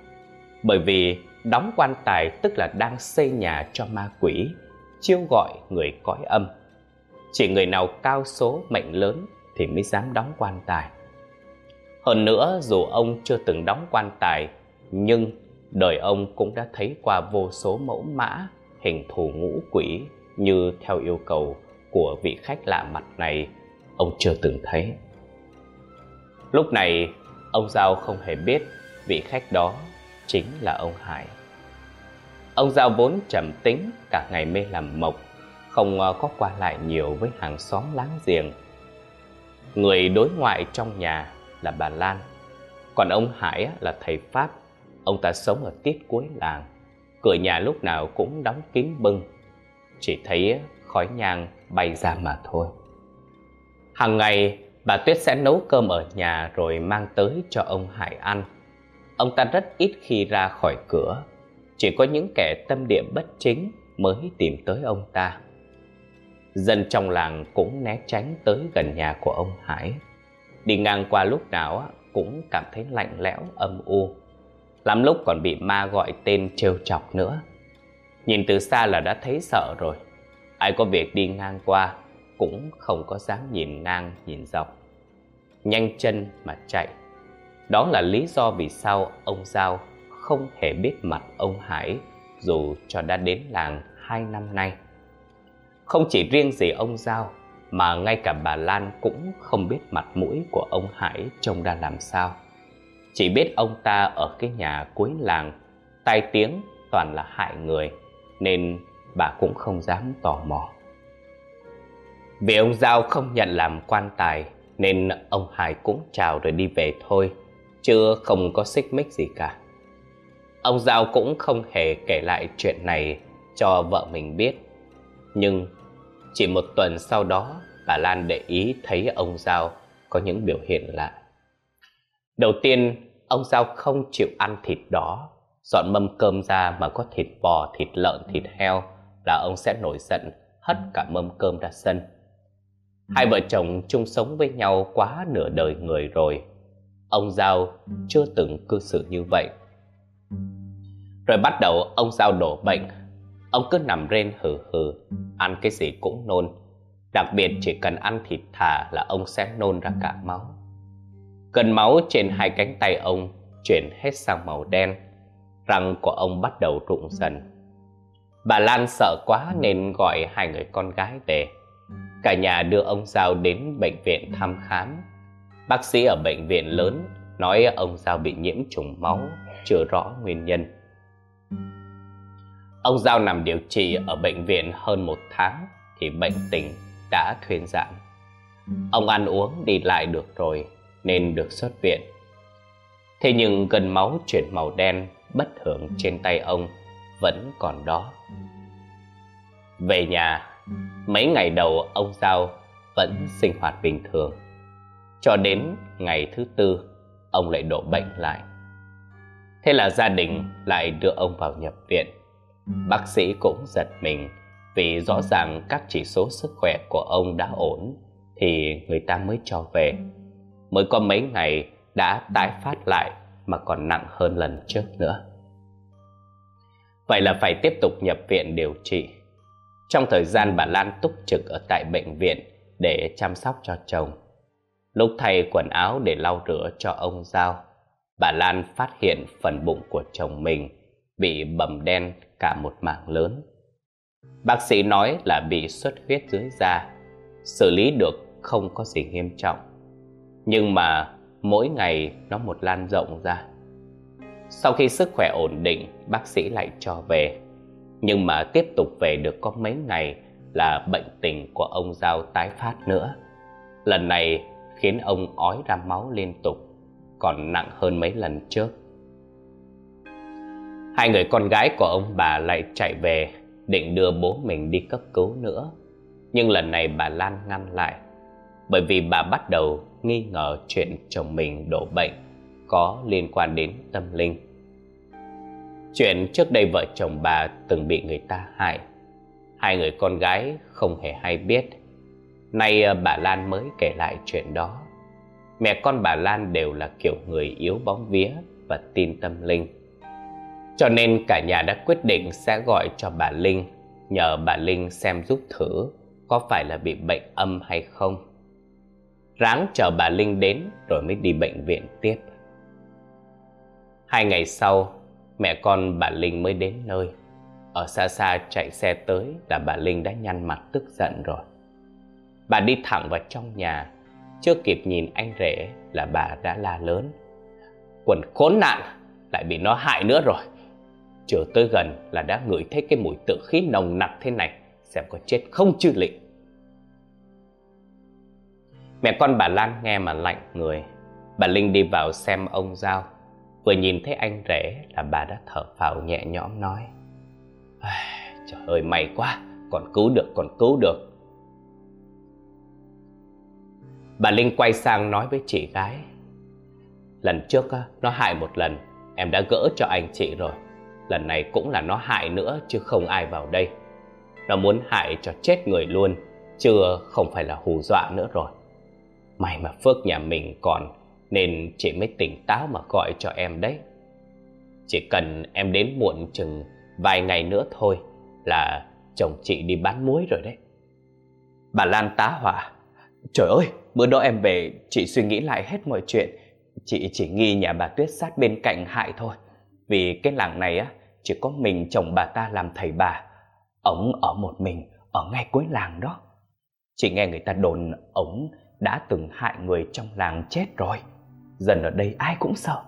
Bởi vì đóng quan tài tức là đang xây nhà cho ma quỷ chiêu gọi người cõi âm. Chỉ người nào cao số mệnh lớn thì mới dám đóng quan tài. Hơn nữa, dù ông chưa từng đóng quan tài, nhưng đời ông cũng đã thấy qua vô số mẫu mã, hình thù ngũ quỷ như theo yêu cầu của vị khách lạ mặt này, ông chưa từng thấy. Lúc này, ông Giao không hề biết vị khách đó chính là ông Hải. Ông Giao vốn trầm tính, cả ngày mê làm mộc, không ờ, có qua lại nhiều với hàng xóm láng giềng. Người đối ngoại trong nhà là bà Lan, còn ông Hải là thầy Pháp, ông ta sống ở tiết cuối làng. Cửa nhà lúc nào cũng đóng kín bưng, chỉ thấy khói nhang bay ra mà thôi. Hàng ngày, bà Tuyết sẽ nấu cơm ở nhà rồi mang tới cho ông Hải ăn. Ông ta rất ít khi ra khỏi cửa, chỉ có những kẻ tâm địa bất chính mới tìm tới ông ta. Dân trong làng cũng né tránh tới gần nhà của ông Hải. Đi ngang qua lúc nào cũng cảm thấy lạnh lẽo âm u. Lắm lúc còn bị ma gọi tên trêu chọc nữa. Nhìn từ xa là đã thấy sợ rồi. Ai có việc đi ngang qua cũng không có dám nhìn ngang nhìn dọc. Nhanh chân mà chạy. Đó là lý do vì sao ông Giao không hề biết mặt ông Hải dù cho đã đến làng hai năm nay. Không chỉ riêng gì ông Giao mà ngay cả bà Lan cũng không biết mặt mũi của ông Hải trông ra làm sao. Chỉ biết ông ta ở cái nhà cuối làng, tai tiếng toàn là hại người, nên bà cũng không dám tò mò. Vì ông Giao không nhận làm quan tài, nên ông Hải cũng chào rồi đi về thôi, chứ không có xích mích gì cả. Ông Giao cũng không hề kể lại chuyện này cho vợ mình biết. Nhưng chỉ một tuần sau đó, bà Lan để ý thấy ông Giao có những biểu hiện lạ. Đầu tiên, ông Giao không chịu ăn thịt đỏ, dọn mâm cơm ra mà có thịt bò, thịt lợn, thịt heo là ông sẽ nổi giận, hất cả mâm cơm ra sân. Hai vợ chồng chung sống với nhau quá nửa đời người rồi. Ông Giao chưa từng cư xử như vậy. Rồi bắt đầu ông Giao đổ bệnh Ông cứ nằm rên hừ hừ Ăn cái gì cũng nôn Đặc biệt chỉ cần ăn thịt thà là ông sẽ nôn ra cả máu Cơn máu trên hai cánh tay ông chuyển hết sang màu đen Răng của ông bắt đầu rụng dần. Bà Lan sợ quá nên gọi hai người con gái về. Cả nhà đưa ông Giao đến bệnh viện thăm khám. Bác sĩ ở bệnh viện lớn nói ông Giao bị nhiễm trùng máu Chưa rõ nguyên nhân. Ông Giao nằm điều trị ở bệnh viện hơn một tháng thì bệnh tình đã thuyên giảm. Ông ăn uống đi lại được rồi nên được xuất viện. Thế nhưng gần máu chuyển màu đen bất thường trên tay ông vẫn còn đó. Về nhà, mấy ngày đầu ông Giao vẫn sinh hoạt bình thường. Cho đến ngày thứ tư, ông lại đổ bệnh lại. Thế là gia đình lại đưa ông vào nhập viện. Bác sĩ cũng giật mình vì rõ ràng các chỉ số sức khỏe của ông đã ổn thì người ta mới cho về. Mới có mấy ngày đã tái phát lại mà còn nặng hơn lần trước nữa. Vậy là phải tiếp tục nhập viện điều trị. Trong thời gian bà Lan túc trực ở tại bệnh viện để chăm sóc cho chồng. Lúc thay quần áo để lau rửa cho ông Giao, bà Lan phát hiện phần bụng của chồng mình bị bầm đen cả một mảng lớn. Bác sĩ nói là bị xuất huyết dưới da, xử lý được không có gì nghiêm trọng. Nhưng mà mỗi ngày nó một lan rộng ra. Sau khi sức khỏe ổn định, bác sĩ lại cho về. Nhưng mà tiếp tục về được có mấy ngày là bệnh tình của ông Giao tái phát nữa. Lần này khiến ông ói ra máu liên tục, còn nặng hơn mấy lần trước. Hai người con gái của ông bà lại chạy về định đưa bố mình đi cấp cứu nữa. Nhưng lần này bà Lan ngăn lại bởi vì bà bắt đầu nghi ngờ chuyện chồng mình đổ bệnh có liên quan đến tâm linh. Chuyện trước đây vợ chồng bà từng bị người ta hại. Hai người con gái không hề hay biết. Nay ờ, bà Lan mới kể lại chuyện đó. Mẹ con bà Lan đều là kiểu người yếu bóng vía và tin tâm linh. Cho nên cả nhà đã quyết định sẽ gọi cho bà Linh, nhờ bà Linh xem giúp thử có phải là bị bệnh âm hay không. Ráng chờ bà Linh đến rồi mới đi bệnh viện tiếp. Hai ngày sau, mẹ con bà Linh mới đến nơi. Ở xa xa chạy xe tới là bà Linh đã nhăn mặt tức giận rồi. Bà đi thẳng vào trong nhà, chưa kịp nhìn anh rể là bà đã la lớn. Quần khốn nạn, lại bị nó hại nữa rồi. Chưa tới gần là đã ngửi thấy cái mùi tự khí nồng nặc thế này, xem có chết không chứ lịnh. Mẹ con bà Lan nghe mà lạnh người. Bà Linh đi vào xem ông Giao. Vừa nhìn thấy anh rể là bà đã thở phào nhẹ nhõm nói. Trời ơi may quá, còn cứu được, còn cứu được. Bà Linh quay sang nói với chị gái. Lần trước nó hại một lần, em đã gỡ cho anh chị rồi. Lần này cũng là nó hại nữa chứ không ai vào đây. Nó muốn hại cho chết người luôn, chứ không phải là hù dọa nữa rồi. May mà Phước nhà mình còn Nên chị mới tỉnh táo mà gọi cho em đấy. Chỉ cần em đến muộn chừng vài ngày nữa thôi Là chồng chị đi bán muối rồi đấy. Bà Lan tá hỏa Trời ơi, bữa đó em về Chị suy nghĩ lại hết mọi chuyện. Chị chỉ nghi nhà bà Tuyết sát bên cạnh hại thôi. Vì cái làng này á Chỉ có mình chồng bà ta làm thầy bà Ông ở một mình Ở ngay cuối làng đó. Chị nghe người ta đồn ổng đã từng hại người trong làng chết rồi. Dần ở đây ai cũng sợ,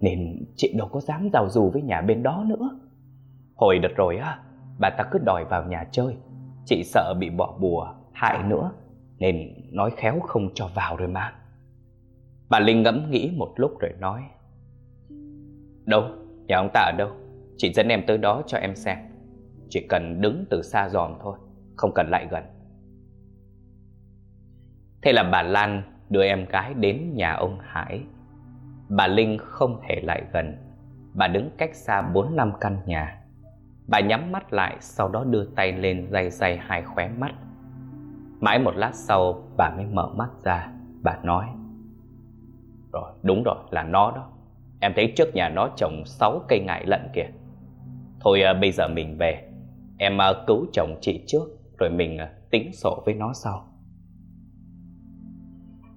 nên chị đâu có dám giao du với nhà bên đó nữa. Hồi đợt rồi á, bà ta cứ đòi vào nhà chơi, chị sợ bị bỏ bùa, hại nữa, nên nói khéo không cho vào rồi mà. Bà Linh ngẫm nghĩ một lúc rồi nói Đâu, nhà ông ta ở đâu? Chị dẫn em tới đó cho em xem Chỉ cần đứng từ xa dòm thôi Không cần lại gần Thế là bà Lan đưa em gái đến nhà ông Hải. Bà Linh không hề lại gần, bà đứng cách xa bốn năm căn nhà. Bà nhắm mắt lại, sau đó đưa tay lên day day hai khóe mắt. Mãi một lát sau, bà mới mở mắt ra, bà nói. Rồi, đúng rồi, là nó đó. Em thấy trước nhà nó trồng sáu cây ngải lận kìa. Thôi à, bây giờ mình về, em à, cứu chồng chị trước, rồi mình à, tính sổ với nó sau.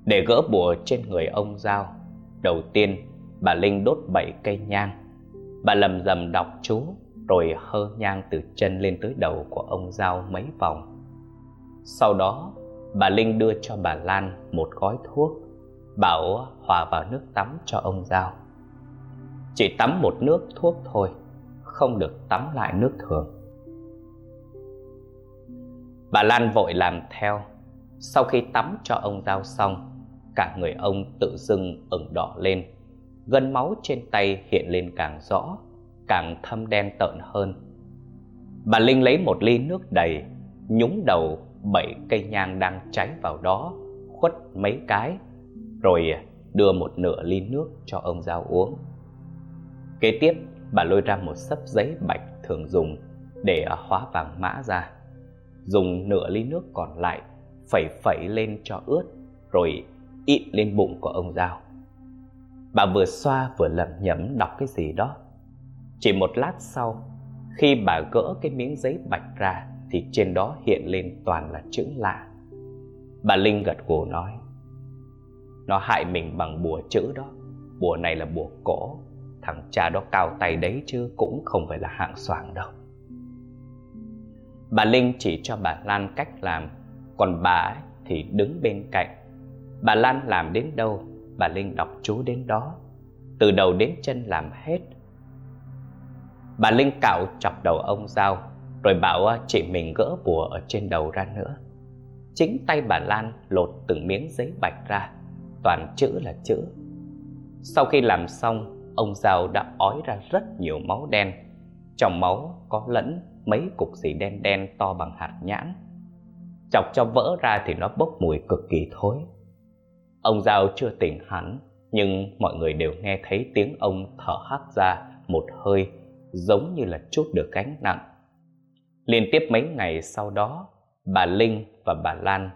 Để gỡ bùa trên người ông Giao, Đầu tiên bà Linh đốt bảy cây nhang. Bà lầm rầm đọc chú, Rồi hơ nhang từ chân lên tới đầu của ông Giao mấy vòng. Sau đó, bà Linh đưa cho bà Lan một gói thuốc, Bảo hòa vào nước tắm cho ông Giao. Chỉ tắm một nước thuốc thôi, Không được tắm lại nước thường. Bà Lan vội làm theo. Sau khi tắm cho ông Giao xong cả người ông tự dưng ửng đỏ lên. Gân máu trên tay hiện lên càng rõ, càng thâm đen tợn hơn. Bà linh lấy một ly nước đầy, nhúng đầu bảy cây nhang đang cháy vào đó, khuất mấy cái, rồi đưa một nửa ly nước cho ông giao uống. Kế tiếp, bà lôi ra một sấp giấy bạch thường dùng để hóa vàng mã ra. Dùng nửa ly nước còn lại phẩy phẩy lên cho ướt, rồi ịn lên bụng của ông Giao. Bà vừa xoa vừa lẩm nhẩm đọc cái gì đó. Chỉ một lát sau, khi bà gỡ cái miếng giấy bạch ra thì trên đó hiện lên toàn là chữ lạ. Bà Linh gật gù nói, nó hại mình bằng bùa chữ đó. Bùa này là bùa cổ, thằng cha đó cao tay đấy chứ cũng không phải là hạng soạn đâu. Bà Linh chỉ cho bà Lan cách làm, còn bà ấy thì đứng bên cạnh Bà Lan làm đến đâu, Bà Linh đọc chú đến đó. Từ đầu đến chân làm hết. Bà Linh cạo chọc đầu ông Giao, Rồi bảo à, chị mình gỡ bùa ở trên đầu ra nữa. Chính tay bà Lan lột từng miếng giấy bạch ra, Toàn chữ là chữ. Sau khi làm xong, Ông Giao đã ói ra rất nhiều máu đen. Trong máu có lẫn mấy cục gì đen đen to bằng hạt nhãn. Chọc cho vỡ ra thì nó bốc mùi cực kỳ thối. Ông Giao chưa tỉnh hẳn, nhưng mọi người đều nghe thấy tiếng ông thở hắt ra một hơi giống như là chút được gánh nặng. Liên tiếp mấy ngày sau đó, bà Linh và bà Lan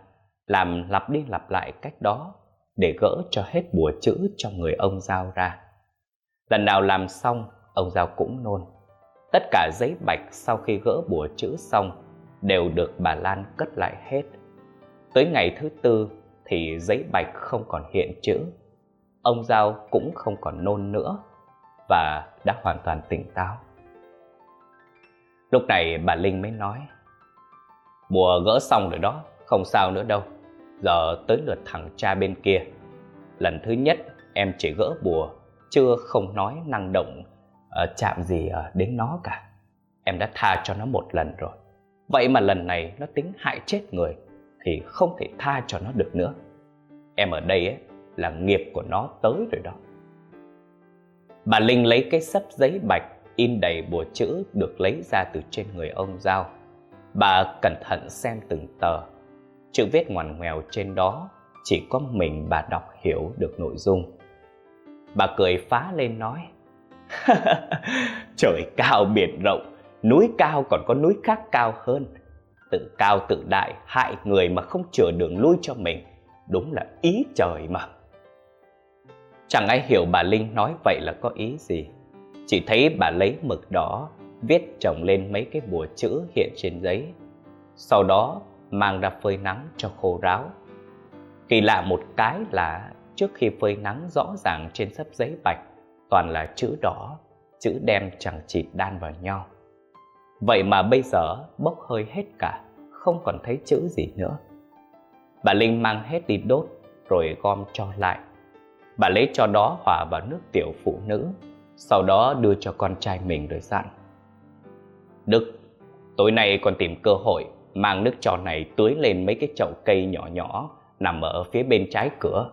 làm lặp đi lặp lại cách đó để gỡ cho hết bùa chữ trong người ông Giao ra. Lần nào làm xong, ông Giao cũng nôn. Tất cả giấy bạch sau khi gỡ bùa chữ xong đều được bà Lan cất lại hết. Tới ngày thứ tư thì giấy bạch không còn hiện chữ. Ông Giao cũng không còn nôn nữa và đã hoàn toàn tỉnh táo. Lúc này bà Linh mới nói Bùa gỡ xong rồi đó, không sao nữa đâu. Giờ tới lượt thằng cha bên kia. Lần thứ nhất em chỉ gỡ bùa Chưa không nói năng động ờ, chạm gì ờ, đến nó cả. Em đã tha cho nó một lần rồi. Vậy mà lần này nó tính hại chết người. Thì không thể tha cho nó được nữa Em ở đây ấy, là nghiệp của nó tới rồi đó Bà Linh lấy cái sấp giấy bạch in đầy bùa chữ được lấy ra từ trên người ông Giao. Bà cẩn thận xem từng tờ. Chữ viết ngoằn ngoèo trên đó chỉ có mình bà đọc hiểu được nội dung. Bà cười phá lên nói Trời cao biển rộng, núi cao còn có núi khác cao hơn. Tự cao tự đại hại người mà không chừa đường lui cho mình. Đúng là ý trời mà. Chẳng ai hiểu bà Linh nói vậy là có ý gì. Chỉ thấy bà lấy mực đỏ viết chồng lên mấy cái bùa chữ hiện trên giấy. Sau đó mang ra phơi nắng cho khô ráo. Kỳ lạ một cái là trước khi phơi nắng rõ ràng trên sấp giấy bạch toàn là chữ đỏ, chữ đen chẳng chịt đan vào nhau. Vậy mà bây giờ bốc hơi hết cả, không còn thấy chữ gì nữa. Bà Linh mang hết đi đốt rồi gom cho lại. Bà lấy cho đó hòa vào nước tiểu phụ nữ sau đó đưa cho con trai mình rồi dặn Đức, tối nay con tìm cơ hội mang nước trò này tưới lên mấy cái chậu cây nhỏ nhỏ nằm ở phía bên trái cửa.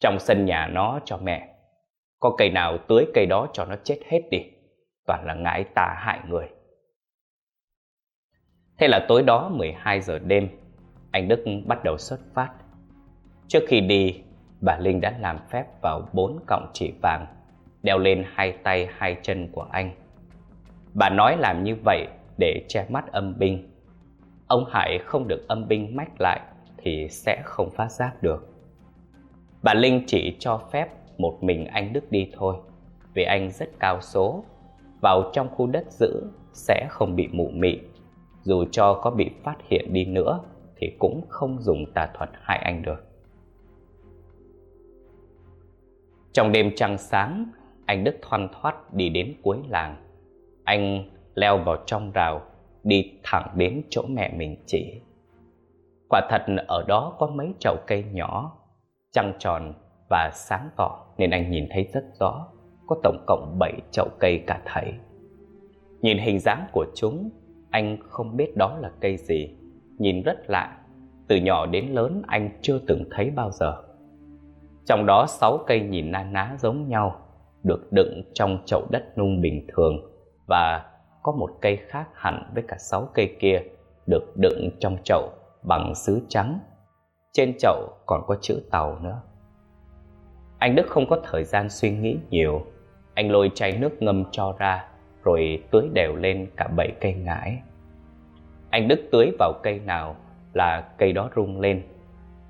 Trong sân nhà nó cho mẹ. Có cây nào tưới cây đó cho nó chết hết đi. Toàn là ngãi tà hại người. Thế là tối đó 12 giờ đêm, anh Đức bắt đầu xuất phát. Trước khi đi, bà Linh đã làm phép vào bốn cọng chỉ vàng đeo lên hai tay hai chân của anh. Bà nói làm như vậy để che mắt âm binh. Ông Hải không được âm binh mách lại thì sẽ không phát giác được. Bà Linh chỉ cho phép một mình anh Đức đi thôi, vì anh rất cao số, vào trong khu đất giữ sẽ không bị mụ mị. Dù cho có bị phát hiện đi nữa thì cũng không dùng tà thuật hại anh được. Trong đêm trăng sáng, anh Đức thoăn thoát đi đến cuối làng. Anh leo vào trong rào, đi thẳng đến chỗ mẹ mình chỉ. Quả thật ở đó có mấy chậu cây nhỏ, trăng tròn và sáng tỏ nên anh nhìn thấy rất rõ. Có tổng cộng 7 chậu cây cả thảy. Nhìn hình dáng của chúng, anh không biết đó là cây gì. Nhìn rất lạ, từ nhỏ đến lớn anh chưa từng thấy bao giờ. Trong đó sáu cây nhìn na ná giống nhau, được đựng trong chậu đất nung bình thường và có một cây khác hẳn với cả sáu cây kia được đựng trong chậu bằng sứ trắng. Trên chậu còn có chữ tàu nữa. Anh Đức không có thời gian suy nghĩ nhiều. Anh lôi chai nước ngâm cho ra rồi tưới đều lên cả bảy cây ngải. Anh Đức tưới vào cây nào là cây đó rung lên.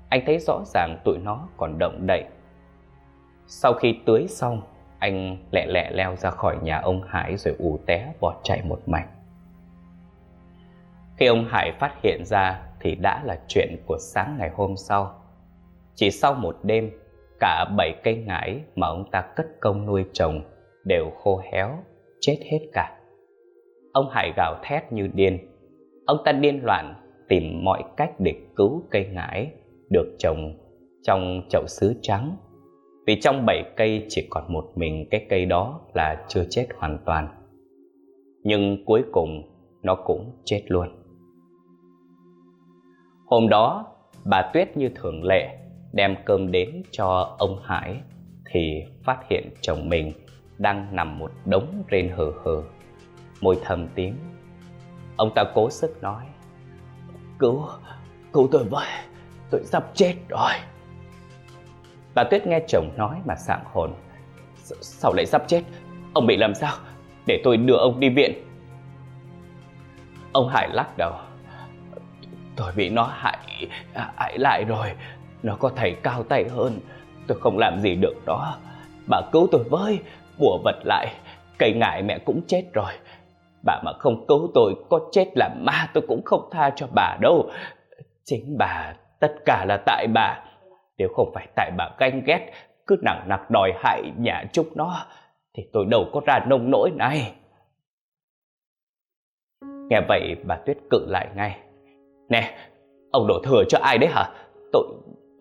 Anh thấy rõ ràng tụi nó còn động đậy. Sau khi tưới xong, anh lẹ lẹ leo ra khỏi nhà ông Hải rồi ù té bỏ chạy một mạch. Khi ông Hải phát hiện ra thì đã là chuyện của sáng ngày hôm sau. Chỉ sau một đêm, cả bảy cây ngải mà ông ta cất công nuôi trồng đều khô héo, chết hết cả. Ông Hải gào thét như điên. Ông ta điên loạn, tìm mọi cách để cứu cây ngải được trồng trong chậu sứ trắng vì trong bảy cây chỉ còn một mình cái cây đó là chưa chết hoàn toàn Nhưng cuối cùng nó cũng chết luôn Hôm đó, bà Tuyết như thường lệ đem cơm đến cho ông Hải Thì phát hiện chồng mình đang nằm một đống rên hờ hờ. Môi thầm tiếng Ông ta cố sức nói Cứu, cứu tôi với, tôi sắp chết rồi. Bà Tuyết nghe chồng nói mà sạng hồn Sao lại sắp chết? Ông bị làm sao? Để tôi đưa ông đi viện. Ông Hải lắc đầu Tôi bị nó hại hại lại rồi. Nó có thầy cao tay hơn. Tôi không làm gì được đó Bà cứu tôi với Bùa vật lại. Cây ngải mẹ cũng chết rồi. Bà mà không cứu tôi, Có chết là ma, tôi cũng không tha cho bà đâu. Chính bà, Tất cả là tại bà. Nếu không phải tại bà ganh ghét, Cứ nặng nặc đòi hại nhà chúng nó, Thì tôi đâu có ra nông nỗi này. Nghe vậy, bà Tuyết cự lại ngay. Nè, Ông đổ thừa cho ai đấy hả? Tôi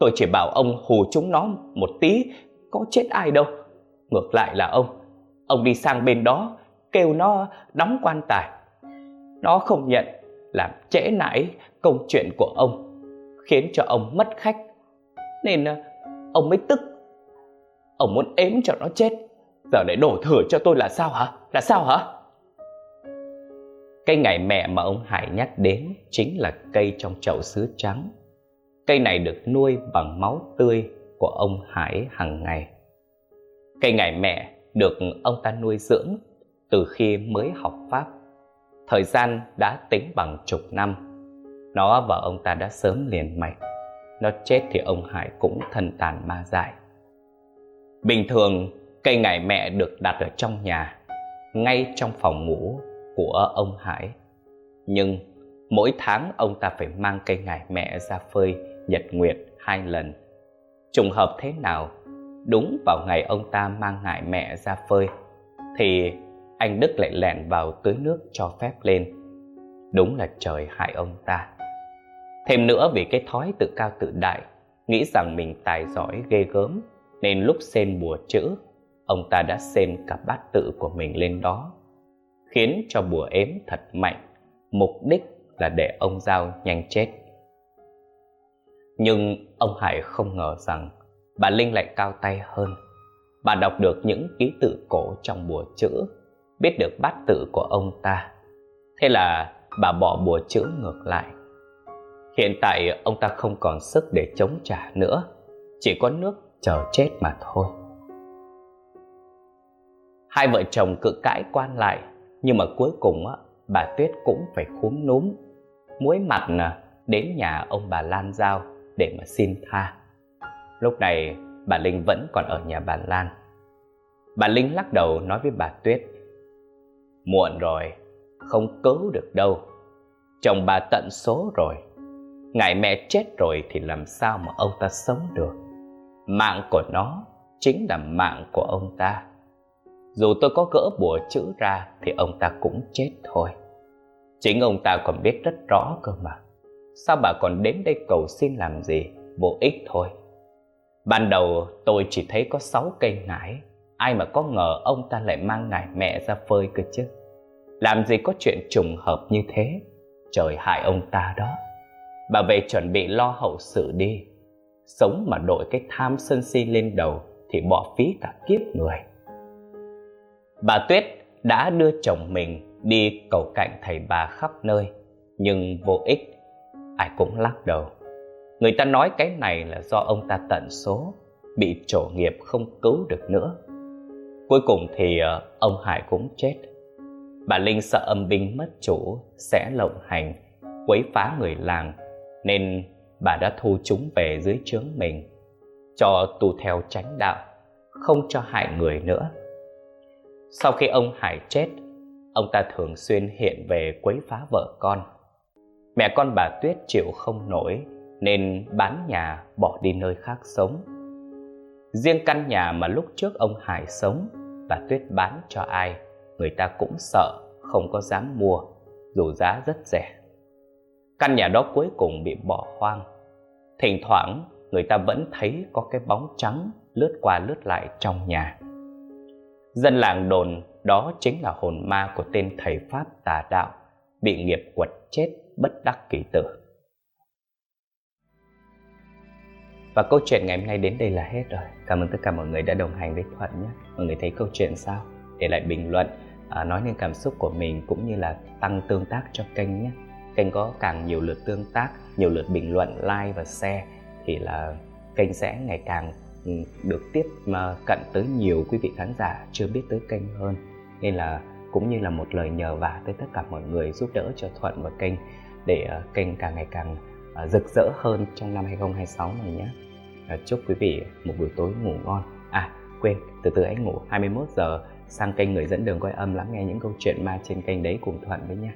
tôi chỉ bảo ông hù chúng nó một tí, Có chết ai đâu. Ngược lại là ông. Ông đi sang bên đó, Kêu nó đóng quan tài. Nó không nhận, Làm trễ nải công chuyện của ông, Khiến cho ông mất khách. Nên ờ, ông mới tức. Ông muốn ếm cho nó chết. Giờ để đổ thừa cho tôi là sao hả? Là sao hả? Cây ngày mẹ mà ông Hải nhắc đến Chính là cây trong chậu sứ trắng. Cây này được nuôi bằng máu tươi của ông Hải hàng ngày. Cây ngải mẹ được ông ta nuôi dưỡng từ khi mới học Pháp. Thời gian đã tính bằng chục năm. Nó và ông ta đã sớm liền mạch. Nó chết thì ông Hải cũng thân tàn ma dại. Bình thường, cây ngải mẹ được đặt ở trong nhà, ngay trong phòng ngủ của ông Hải. Nhưng mỗi tháng ông ta phải mang cây ngải mẹ ra phơi nhật nguyệt hai lần. Trùng hợp thế nào Đúng vào ngày ông ta mang ngại mẹ ra phơi, Thì anh Đức lại lẻn vào tưới nước cho phép lên. Đúng là trời hại ông ta. Thêm nữa vì cái thói tự cao tự đại, Nghĩ rằng mình tài giỏi ghê gớm, Nên lúc xên bùa chữ, Ông ta đã xên cả bát tự của mình lên đó, Khiến cho bùa ếm thật mạnh, Mục đích là để ông Giao nhanh chết. Nhưng ông Hải không ngờ rằng bà Linh lại cao tay hơn. Bà đọc được những ký tự cổ trong bùa chữ, biết được bát tự của ông ta. Thế là bà bỏ bùa chữ ngược lại. Hiện tại ông ta không còn sức để chống trả nữa, chỉ có nước chờ chết mà thôi. Hai vợ chồng cự cãi quan lại, nhưng mà cuối cùng á, bà Tuyết cũng phải khúm núm, muối mặt à, đến nhà ông bà Lan Giao để mà xin tha. Lúc này bà Linh vẫn còn ở nhà bà Lan. Bà Linh lắc đầu nói với bà Tuyết Muộn rồi, không cứu được đâu. Chồng bà tận số rồi. Ngài mẹ chết rồi thì làm sao mà ông ta sống được? Mạng của nó chính là mạng của ông ta. Dù tôi có gỡ bùa chữ ra thì ông ta cũng chết thôi. Chính ông ta còn biết rất rõ cơ mà. Sao bà còn đến đây cầu xin làm gì? Vô ích thôi. Ban đầu tôi chỉ thấy có sáu cây ngải Ai mà có ngờ ông ta lại mang ngải mẹ ra phơi cơ chứ? Làm gì có chuyện trùng hợp như thế? Trời hại ông ta đó. Bà về chuẩn bị lo hậu sự đi. Sống mà đội cái tham sân si lên đầu Thì bỏ phí cả kiếp người. Bà Tuyết đã đưa chồng mình đi cầu cạnh thầy bà khắp nơi, Nhưng vô ích. Ai cũng lắc đầu. Người ta nói cái này là do ông ta tận số, Bị trổ nghiệp không cứu được nữa. Cuối cùng thì ờ, ông Hải cũng chết. Bà Linh sợ âm binh mất chủ, Sẽ lộng hành, Quấy phá người làng, Nên bà đã thu chúng về dưới trướng mình, Cho tu theo tránh đạo, Không cho hại người nữa. Sau khi ông Hải chết, Ông ta thường xuyên hiện về quấy phá vợ con. Mẹ con bà Tuyết chịu không nổi nên bán nhà bỏ đi nơi khác sống. Riêng căn nhà mà lúc trước ông Hải sống, bà Tuyết bán cho ai, người ta cũng sợ, không có dám mua, dù giá rất rẻ. Căn nhà đó cuối cùng bị bỏ hoang. Thỉnh thoảng, người ta vẫn thấy có cái bóng trắng lướt qua lướt lại trong nhà. Dân làng đồn đó chính là hồn ma của tên thầy Pháp tà đạo, bị nghiệp quật chết bất đắc kỳ tử. Và câu chuyện ngày hôm nay đến đây là hết rồi. Cảm ơn tất cả mọi người đã đồng hành với Thuận nhé. Mọi người thấy câu chuyện sao? Để lại bình luận, à, nói lên cảm xúc của mình cũng như là tăng tương tác cho kênh nhé. Kênh có càng nhiều lượt tương tác, nhiều lượt bình luận, like và share thì là kênh sẽ ngày càng ừ, được tiếp mà cận tới nhiều quý vị khán giả chưa biết tới kênh hơn. Nên là cũng như là một lời nhờ vả tới tất cả mọi người giúp đỡ cho Thuận và kênh để ờ, kênh càng ngày càng ờ, rực rỡ hơn trong năm 2026 này nhé và chúc quý vị một buổi tối ngủ ngon. À, quên từ từ hãy ngủ 21 giờ sang kênh người dẫn đường coi âm lắng nghe những câu chuyện ma trên kênh đấy cùng Thuận với nha